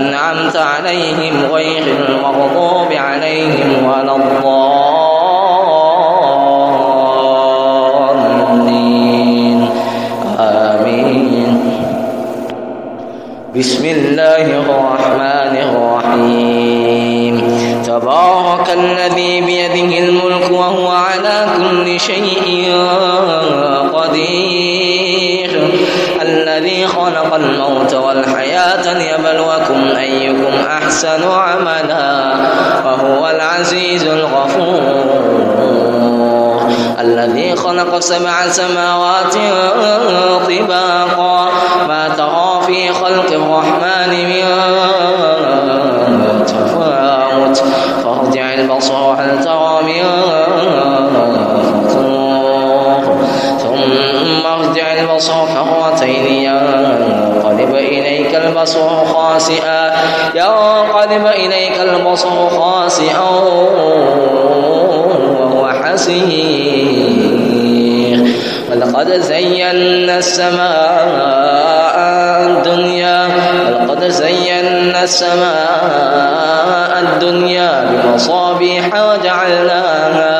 أنعمت عليهم غير المغضوب عليهم ولا الضالين. آمين. بسم الله الرحمن الرحيم. تبارك الذي بيده الملك وهو على كل شيء خلق الموت والحياة ليبلوكم أيكم أحسن عملا وهو العزيز الغفور الذي خلق سبع سماوات طباقا ما ترى في خلق الرحمن من تفاوت فارجع البصر هل ترى من ثم ارجع البصر كرتين ينقلب البصر خاسئا ينقلب إليك البصر خاسئا وهو حسير. ولقد زينا السماء الدنيا ولقد زينا السماء الدنيا بمصابيح وجعلناها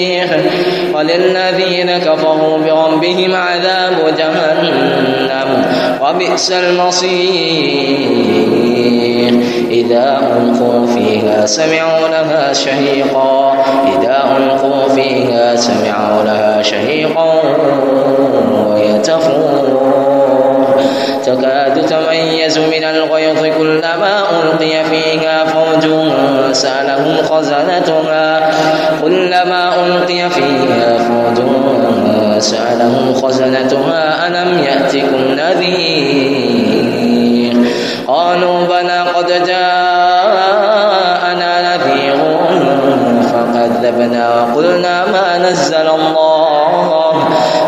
وللذين كفروا بربهم عذاب جهنم. وبئس المصير. إذا ألقوا فيها سمعوا لها شهيقا. إذا ألقوا فيها سمعوا لها شهيقا. تكاد تميز من الغيظ كلما ألقي فيها فوج سألهم خزنتها. كلما ألقي فيها فوج سألهم خزنتها. ألم يأتكم نذير؟ قالوا بلى قد جاءنا نذير فكذبنا وقلنا ما نزل الله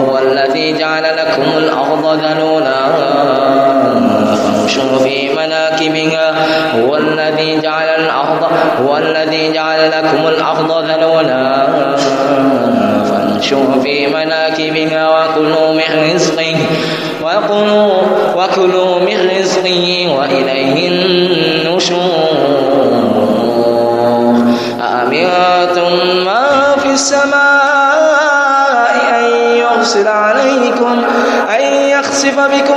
وهو الذي جعل لكم الأرض ذلولا فامشوا في مناكبها. هو الذي جعل الأرض هو الذي جعل لكم الأرض ذلولا فامشوا في مناكبها وكلوا من رزقه وكلوا وكلوا من رزقه وإليه النشور. عليكم أن يخسف بكم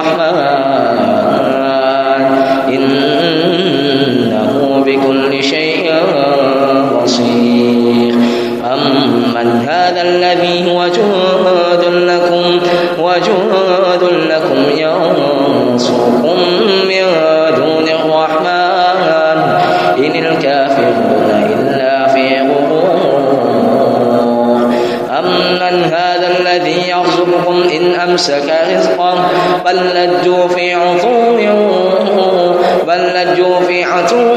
الرحمن. إنه بكل شيء بصير. أمن هذا الذي هو جند لكم وجند لكم ينصركم من دون الرحمن. إن الكافرون إلا أمن هذا الذي يرزقكم إن أمسك رزقه بل لجوا في عطو بل لجوا في عتو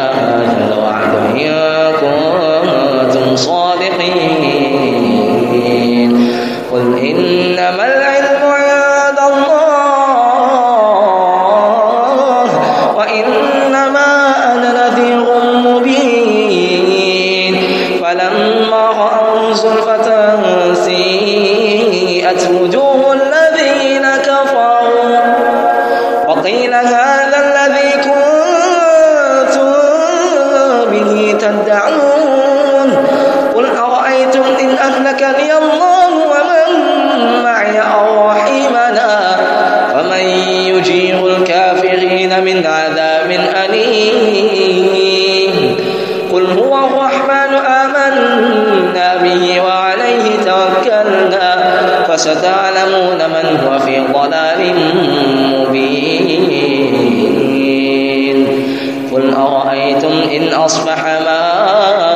فلما رأوا زلفة سيئت وجوه الذين كفروا. وقيل هذا ضلال مبين. قل أرأيتم إن أصبح ماؤكم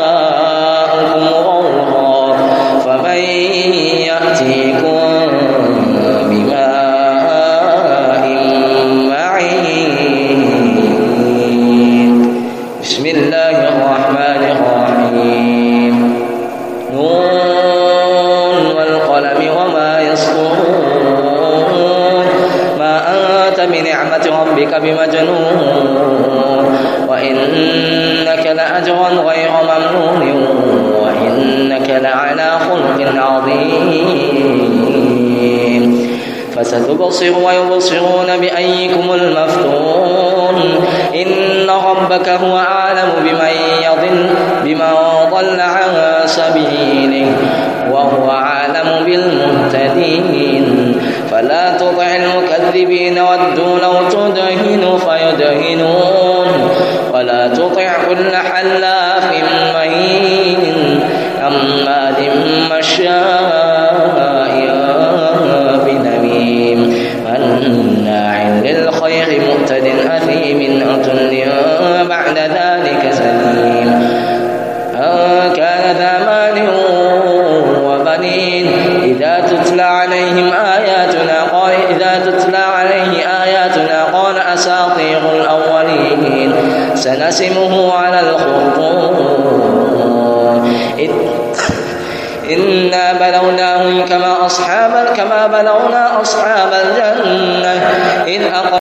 ربك بمجنون وإنك لأجرا غير ممنون. وإنك لعلى خلق عظيم. فستبصر ويبصرون بأيكم المفتون. إن ربك هو أعلم بمن يضل بمن ضل عن سبيله. وهو أعلم بالمهتدين. فلا تطع المكذبين ودوا لو تدهن فيدهنون. ولا تطع كل حلاف مهين. أماد مشاء قال إذا تتلى عليه آياتنا قال أساطير الأولين سنسمه على الخرطوم. إنا بلوناهم كما أصحاب كما بلونا أصحاب الجنة. إذ